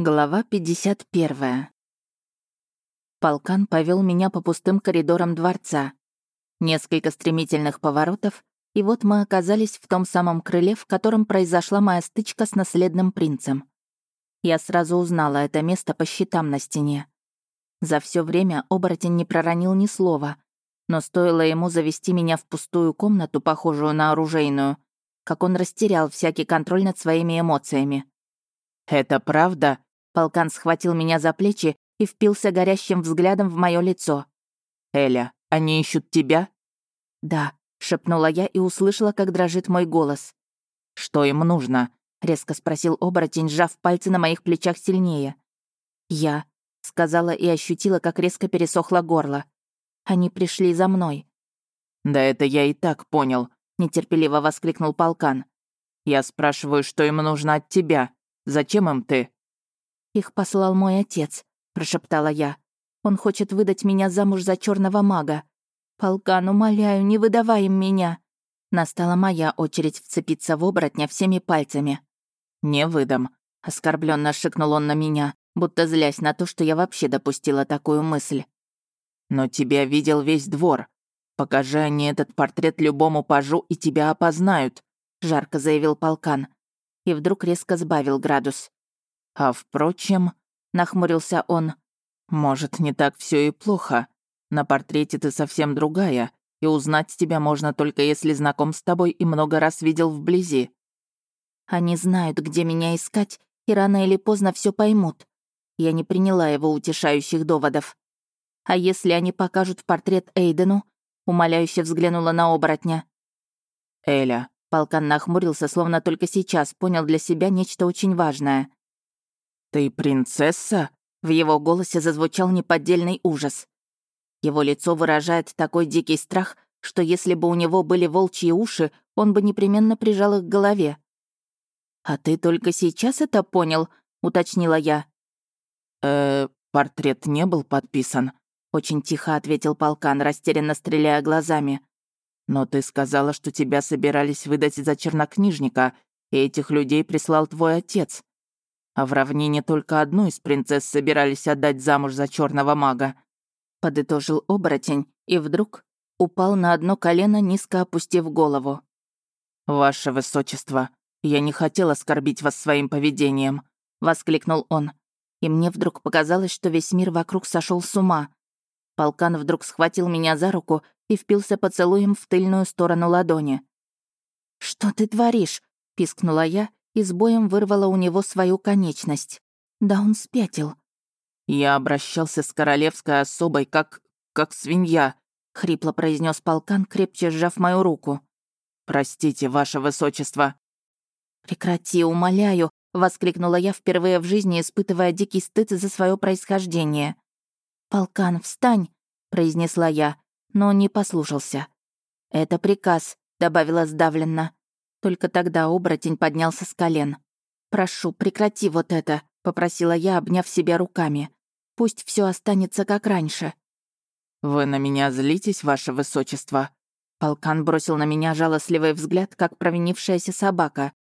Глава 51. Полкан повел меня по пустым коридорам дворца. Несколько стремительных поворотов, и вот мы оказались в том самом крыле, в котором произошла моя стычка с наследным принцем. Я сразу узнала это место по щитам на стене. За все время оборотень не проронил ни слова, но стоило ему завести меня в пустую комнату, похожую на оружейную, как он растерял всякий контроль над своими эмоциями. «Это правда?» Полкан схватил меня за плечи и впился горящим взглядом в мое лицо. «Эля, они ищут тебя?» «Да», — шепнула я и услышала, как дрожит мой голос. «Что им нужно?» — резко спросил оборотень, сжав пальцы на моих плечах сильнее. «Я», — сказала и ощутила, как резко пересохло горло. «Они пришли за мной». «Да это я и так понял», — нетерпеливо воскликнул полкан. «Я спрашиваю, что им нужно от тебя. Зачем им ты?» «Их послал мой отец», — прошептала я. «Он хочет выдать меня замуж за черного мага. Полкан, умоляю, не выдавай им меня». Настала моя очередь вцепиться в оборотня всеми пальцами. «Не выдам», — оскорбленно шикнул он на меня, будто злясь на то, что я вообще допустила такую мысль. «Но тебя видел весь двор. Покажи они этот портрет любому пажу, и тебя опознают», — жарко заявил полкан. И вдруг резко сбавил градус. А впрочем, нахмурился он, может, не так все и плохо. На портрете ты совсем другая, и узнать тебя можно только если знаком с тобой и много раз видел вблизи. Они знают, где меня искать, и рано или поздно все поймут. Я не приняла его утешающих доводов. А если они покажут портрет Эйдену? Умоляюще взглянула на оборотня. Эля. Полкан нахмурился, словно только сейчас понял для себя нечто очень важное. «Ты принцесса?» В его голосе зазвучал неподдельный ужас. Его лицо выражает такой дикий страх, что если бы у него были волчьи уши, он бы непременно прижал их к голове. «А ты только сейчас это понял?» — уточнила я. «Э, портрет не был подписан», — очень тихо ответил полкан, растерянно стреляя глазами. «Но ты сказала, что тебя собирались выдать за чернокнижника, и этих людей прислал твой отец а в равнине только одну из принцесс собирались отдать замуж за черного мага. Подытожил оборотень и вдруг упал на одно колено, низко опустив голову. «Ваше высочество, я не хотел оскорбить вас своим поведением», — воскликнул он. И мне вдруг показалось, что весь мир вокруг сошел с ума. Полкан вдруг схватил меня за руку и впился поцелуем в тыльную сторону ладони. «Что ты творишь?» — пискнула я и с боем вырвала у него свою конечность. Да он спятил. «Я обращался с королевской особой, как... как свинья», — хрипло произнес полкан, крепче сжав мою руку. «Простите, ваше высочество». «Прекрати, умоляю», — воскликнула я впервые в жизни, испытывая дикий стыд за свое происхождение. «Полкан, встань», — произнесла я, но не послушался. «Это приказ», — добавила сдавленно. Только тогда оборотень поднялся с колен. «Прошу, прекрати вот это», — попросила я, обняв себя руками. «Пусть все останется как раньше». «Вы на меня злитесь, ваше высочество?» Полкан бросил на меня жалостливый взгляд, как провинившаяся собака.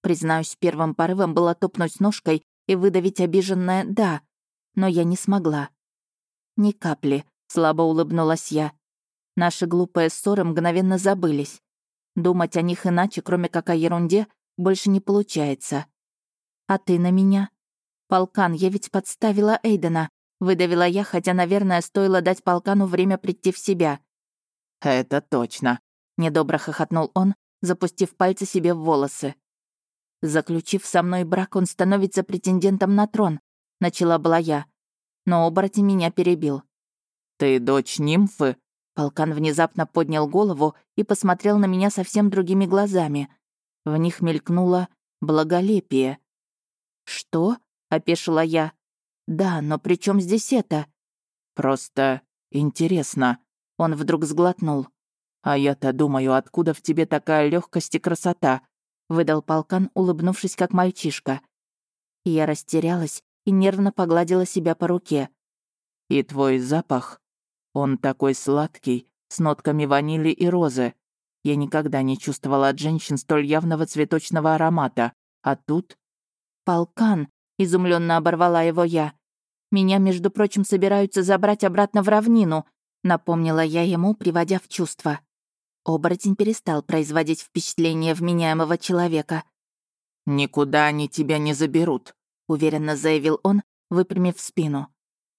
Признаюсь, первым порывом было топнуть ножкой и выдавить обиженное «да», но я не смогла. «Ни капли», — слабо улыбнулась я. Наши глупые ссоры мгновенно забылись. Думать о них иначе, кроме как о ерунде, больше не получается. А ты на меня? Полкан, я ведь подставила Эйдена. Выдавила я, хотя, наверное, стоило дать полкану время прийти в себя. «Это точно», — недобро хохотнул он, запустив пальцы себе в волосы. «Заключив со мной брак, он становится претендентом на трон», — начала была я. Но оборотень меня перебил. «Ты дочь нимфы?» Полкан внезапно поднял голову и посмотрел на меня совсем другими глазами. В них мелькнуло благолепие. «Что?» — опешила я. «Да, но при чем здесь это?» «Просто интересно». Он вдруг сглотнул. «А я-то думаю, откуда в тебе такая легкость и красота?» — выдал полкан, улыбнувшись как мальчишка. Я растерялась и нервно погладила себя по руке. «И твой запах?» Он такой сладкий, с нотками ванили и розы. Я никогда не чувствовала от женщин столь явного цветочного аромата. А тут... «Полкан!» изумленно оборвала его я. «Меня, между прочим, собираются забрать обратно в равнину», напомнила я ему, приводя в чувство. Оборотень перестал производить впечатление вменяемого человека. «Никуда они тебя не заберут», — уверенно заявил он, выпрямив спину.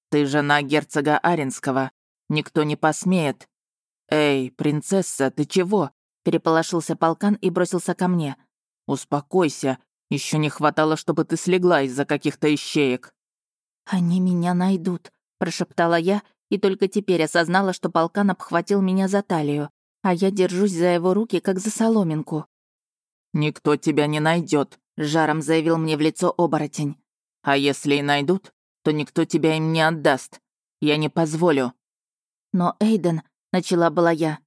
«Ты жена герцога Аренского. Никто не посмеет». «Эй, принцесса, ты чего?» — переполошился полкан и бросился ко мне. «Успокойся. Еще не хватало, чтобы ты слегла из-за каких-то ищеек». «Они меня найдут», — прошептала я, и только теперь осознала, что полкан обхватил меня за талию, а я держусь за его руки, как за соломинку. «Никто тебя не найдет, жаром заявил мне в лицо оборотень. «А если и найдут, то никто тебя им не отдаст. Я не позволю». «Но Эйден», — начала была я.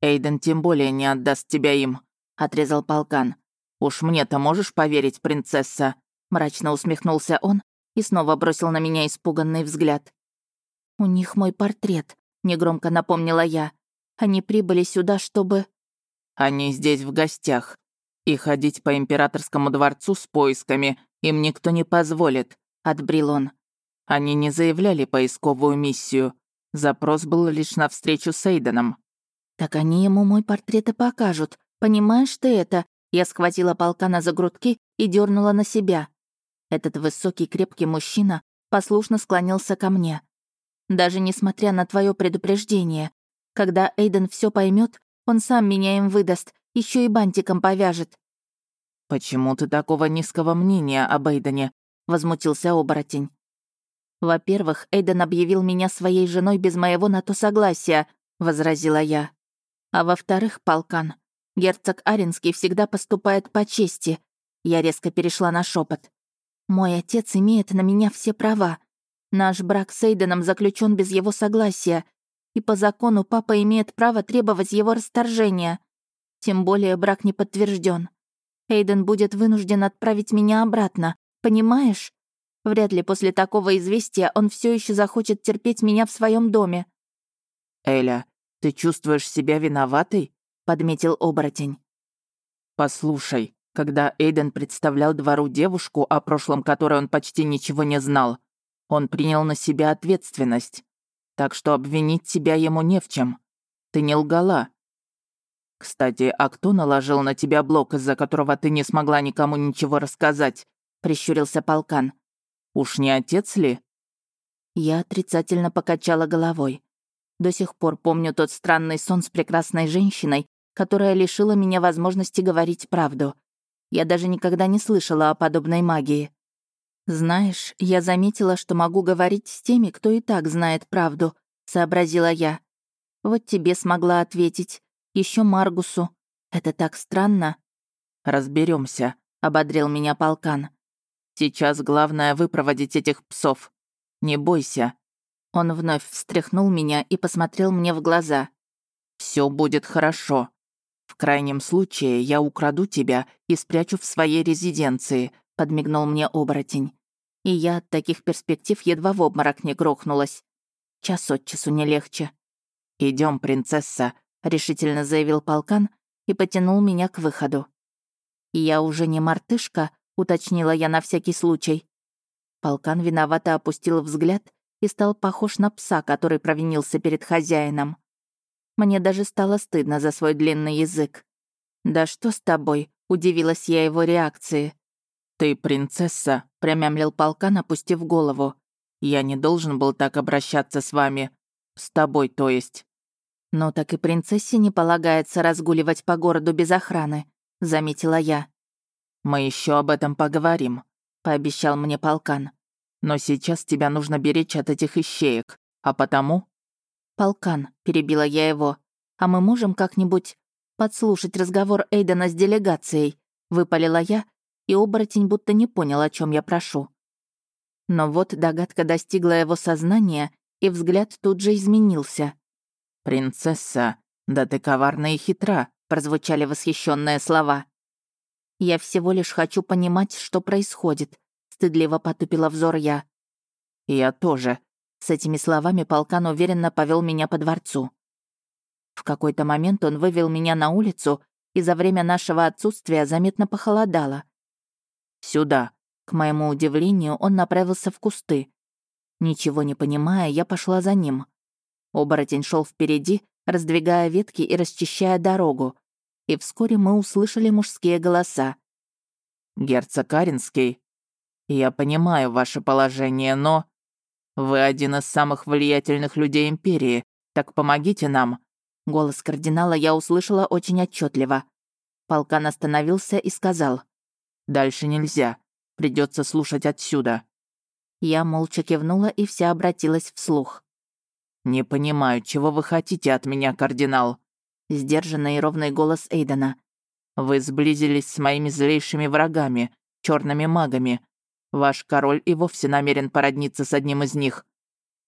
«Эйден тем более не отдаст тебя им», — отрезал полкан. «Уж мне-то можешь поверить, принцесса?» Мрачно усмехнулся он и снова бросил на меня испуганный взгляд. «У них мой портрет», — негромко напомнила я. «Они прибыли сюда, чтобы...» «Они здесь в гостях. И ходить по императорскому дворцу с поисками им никто не позволит», — отбрил он. «Они не заявляли поисковую миссию. Запрос был лишь на встречу с Эйденом». «Так они ему мой портрет и покажут. Понимаешь ты это?» Я схватила полкана за грудки и дернула на себя. Этот высокий крепкий мужчина послушно склонился ко мне. Даже несмотря на твое предупреждение, когда Эйден все поймет, он сам меня им выдаст, еще и бантиком повяжет. «Почему ты такого низкого мнения об Эйдене?» — возмутился оборотень. «Во-первых, Эйден объявил меня своей женой без моего на то согласия», — возразила я. «А во-вторых, полкан, герцог Аренский всегда поступает по чести». Я резко перешла на шепот. «Мой отец имеет на меня все права. Наш брак с Эйденом заключен без его согласия, и по закону папа имеет право требовать его расторжения. Тем более брак не подтвержден. Эйден будет вынужден отправить меня обратно, понимаешь? Вряд ли после такого известия он все еще захочет терпеть меня в своем доме. Эля, ты чувствуешь себя виноватой? подметил оборотень. Послушай, когда Эйден представлял двору девушку, о прошлом которой он почти ничего не знал, он принял на себя ответственность. Так что обвинить тебя ему не в чем. Ты не лгала. Кстати, а кто наложил на тебя блок, из-за которого ты не смогла никому ничего рассказать? Прищурился полкан. Уж не отец ли? Я отрицательно покачала головой. До сих пор помню тот странный сон с прекрасной женщиной, которая лишила меня возможности говорить правду. Я даже никогда не слышала о подобной магии. «Знаешь, я заметила, что могу говорить с теми, кто и так знает правду», — сообразила я. «Вот тебе смогла ответить. еще Маргусу. Это так странно». Разберемся, ободрил меня полкан. «Сейчас главное выпроводить этих псов. Не бойся». Он вновь встряхнул меня и посмотрел мне в глаза. Все будет хорошо. В крайнем случае я украду тебя и спрячу в своей резиденции», — подмигнул мне оборотень и я от таких перспектив едва в обморок не грохнулась. Час от часу не легче. Идем, принцесса», — решительно заявил полкан и потянул меня к выходу. «Я уже не мартышка», — уточнила я на всякий случай. Полкан виновато опустил взгляд и стал похож на пса, который провинился перед хозяином. Мне даже стало стыдно за свой длинный язык. «Да что с тобой?» — удивилась я его реакции. «Ты принцесса», — промямлил полкан, опустив голову. «Я не должен был так обращаться с вами. С тобой, то есть». «Но так и принцессе не полагается разгуливать по городу без охраны», — заметила я. «Мы еще об этом поговорим», — пообещал мне полкан. «Но сейчас тебя нужно беречь от этих ищеек, а потому...» «Полкан», — перебила я его, «а мы можем как-нибудь подслушать разговор Эйдена с делегацией?» — выпалила я, и оборотень будто не понял, о чем я прошу. Но вот догадка достигла его сознания, и взгляд тут же изменился. «Принцесса, да ты коварна и хитра», — прозвучали восхищенные слова. «Я всего лишь хочу понимать, что происходит», — стыдливо потупила взор я. «Я тоже», — с этими словами полкан уверенно повел меня по дворцу. В какой-то момент он вывел меня на улицу, и за время нашего отсутствия заметно похолодало. «Сюда», К моему удивлению, он направился в кусты. Ничего не понимая, я пошла за ним. Оборотень шел впереди, раздвигая ветки и расчищая дорогу. И вскоре мы услышали мужские голоса. «Герцог Каринский, я понимаю ваше положение, но... Вы один из самых влиятельных людей Империи, так помогите нам». Голос кардинала я услышала очень отчетливо. Полкан остановился и сказал. «Дальше нельзя. Придется слушать отсюда». Я молча кивнула и вся обратилась вслух. «Не понимаю, чего вы хотите от меня, кардинал?» Сдержанный и ровный голос Эйдена. «Вы сблизились с моими злейшими врагами, черными магами. Ваш король и вовсе намерен породниться с одним из них.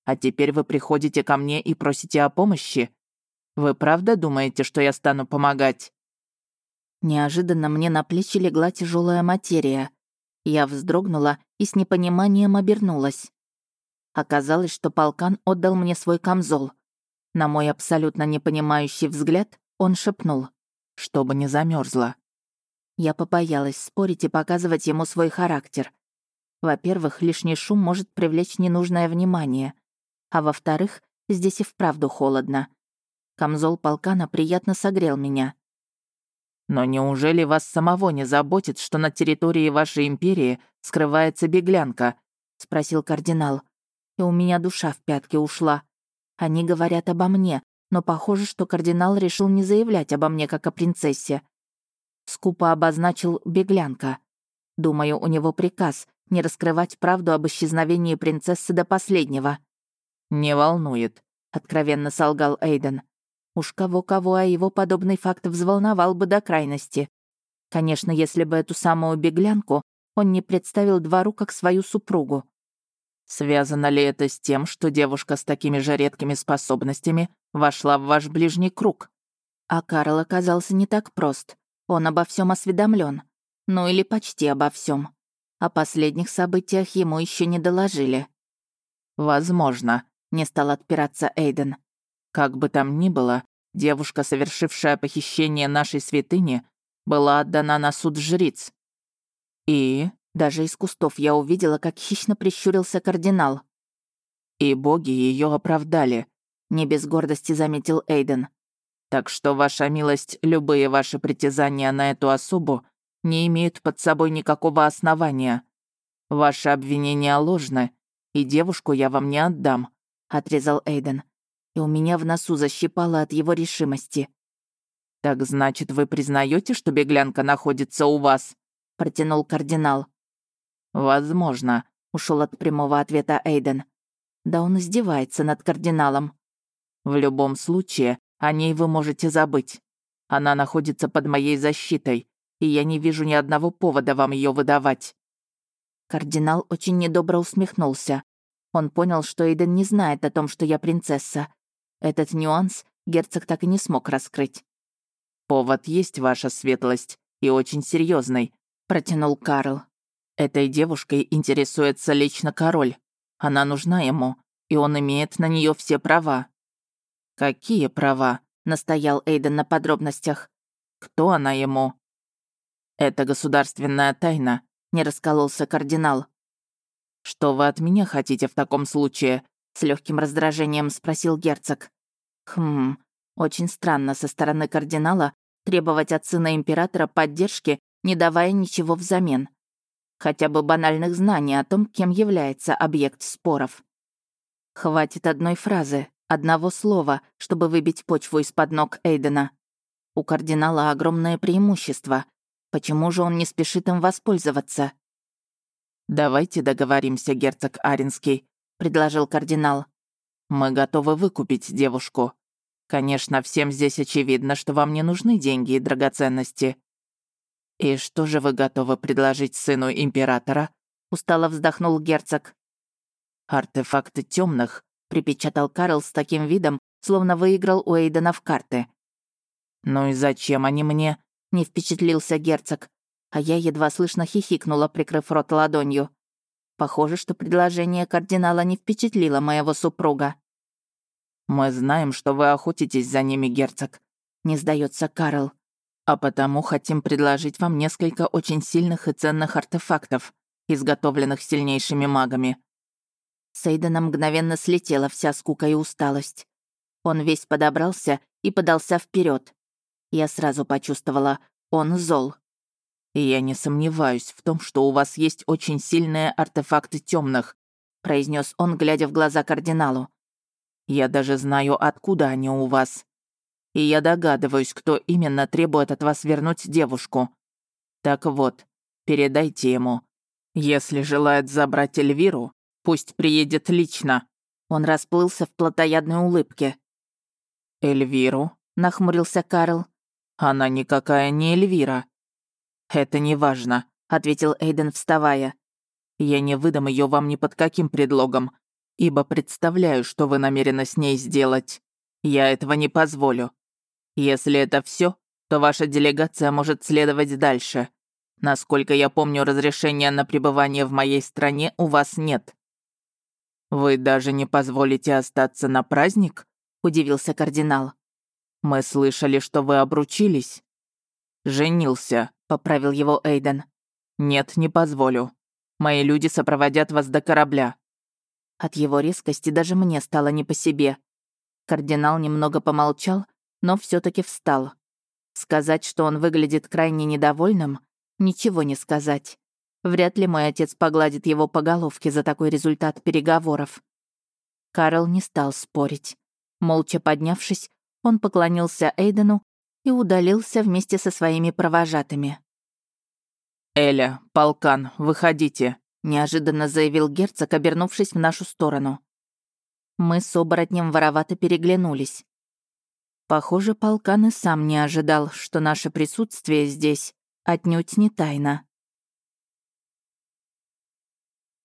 А теперь вы приходите ко мне и просите о помощи? Вы правда думаете, что я стану помогать?» Неожиданно мне на плечи легла тяжелая материя. Я вздрогнула и с непониманием обернулась. Оказалось, что полкан отдал мне свой камзол. На мой абсолютно непонимающий взгляд он шепнул, чтобы не замерзла. Я побоялась спорить и показывать ему свой характер. Во-первых, лишний шум может привлечь ненужное внимание. А во-вторых, здесь и вправду холодно. Камзол полкана приятно согрел меня. «Но неужели вас самого не заботит, что на территории вашей империи скрывается беглянка?» — спросил кардинал. И у меня душа в пятки ушла. Они говорят обо мне, но похоже, что кардинал решил не заявлять обо мне как о принцессе. Скупо обозначил «беглянка». Думаю, у него приказ не раскрывать правду об исчезновении принцессы до последнего. «Не волнует», — откровенно солгал Эйден. Уж кого-кого, а его подобный факт взволновал бы до крайности. Конечно, если бы эту самую беглянку он не представил двору как свою супругу. Связано ли это с тем, что девушка с такими же редкими способностями вошла в ваш ближний круг? А Карл оказался не так прост. Он обо всем осведомлен. Ну или почти обо всем. О последних событиях ему еще не доложили. «Возможно», — не стал отпираться Эйден. «Как бы там ни было, девушка, совершившая похищение нашей святыни, была отдана на суд жриц». «И?» Даже из кустов я увидела, как хищно прищурился кардинал. «И боги ее оправдали», — не без гордости заметил Эйден. «Так что, ваша милость, любые ваши притязания на эту особу не имеют под собой никакого основания. Ваши обвинения ложны, и девушку я вам не отдам», — отрезал Эйден. И у меня в носу защипало от его решимости. «Так значит, вы признаете, что беглянка находится у вас?» — протянул кардинал. «Возможно», — ушел от прямого ответа Эйден. «Да он издевается над кардиналом». «В любом случае, о ней вы можете забыть. Она находится под моей защитой, и я не вижу ни одного повода вам ее выдавать». Кардинал очень недобро усмехнулся. Он понял, что Эйден не знает о том, что я принцесса. Этот нюанс герцог так и не смог раскрыть. «Повод есть, ваша светлость, и очень серьезный, протянул Карл. «Этой девушкой интересуется лично король. Она нужна ему, и он имеет на нее все права». «Какие права?» — настоял Эйден на подробностях. «Кто она ему?» «Это государственная тайна», — не раскололся кардинал. «Что вы от меня хотите в таком случае?» — с легким раздражением спросил герцог. «Хм, очень странно со стороны кардинала требовать от сына императора поддержки, не давая ничего взамен. Хотя бы банальных знаний о том, кем является объект споров. Хватит одной фразы, одного слова, чтобы выбить почву из-под ног Эйдена. У кардинала огромное преимущество — Почему же он не спешит им воспользоваться? «Давайте договоримся, герцог Аринский», — предложил кардинал. «Мы готовы выкупить девушку. Конечно, всем здесь очевидно, что вам не нужны деньги и драгоценности». «И что же вы готовы предложить сыну императора?» — устало вздохнул герцог. «Артефакты темных, припечатал Карл с таким видом, словно выиграл у Эйдена в карты. «Ну и зачем они мне?» не впечатлился герцог, а я едва слышно хихикнула, прикрыв рот ладонью. Похоже, что предложение кардинала не впечатлило моего супруга. «Мы знаем, что вы охотитесь за ними, герцог», — не сдается Карл. «А потому хотим предложить вам несколько очень сильных и ценных артефактов. изготовленных сильнейшими магами. С Эйдена мгновенно слетела вся скука и усталость. Он весь подобрался и подался вперед. Я сразу почувствовала, он зол. И я не сомневаюсь в том, что у вас есть очень сильные артефакты темных, произнес он, глядя в глаза кардиналу. Я даже знаю, откуда они у вас. И я догадываюсь, кто именно требует от вас вернуть девушку. Так вот, передайте ему. Если желает забрать Эльвиру, пусть приедет лично». Он расплылся в плотоядной улыбке. «Эльвиру?» — нахмурился Карл. «Она никакая не Эльвира». «Это не важно», — ответил Эйден, вставая. «Я не выдам ее вам ни под каким предлогом, ибо представляю, что вы намерены с ней сделать. Я этого не позволю. Если это все, то ваша делегация может следовать дальше. Насколько я помню, разрешения на пребывание в моей стране у вас нет». «Вы даже не позволите остаться на праздник?» — удивился кардинал. «Мы слышали, что вы обручились». «Женился», — поправил его Эйден. «Нет, не позволю. Мои люди сопроводят вас до корабля». От его резкости даже мне стало не по себе. Кардинал немного помолчал, но все таки встал. Сказать, что он выглядит крайне недовольным, ничего не сказать. Вряд ли мой отец погладит его по головке за такой результат переговоров. Карл не стал спорить. Молча поднявшись, он поклонился Эйдену и удалился вместе со своими провожатыми. «Эля, полкан, выходите», — неожиданно заявил герцог, обернувшись в нашу сторону. Мы с оборотнем воровато переглянулись. Похоже, полкан и сам не ожидал, что наше присутствие здесь отнюдь не тайна.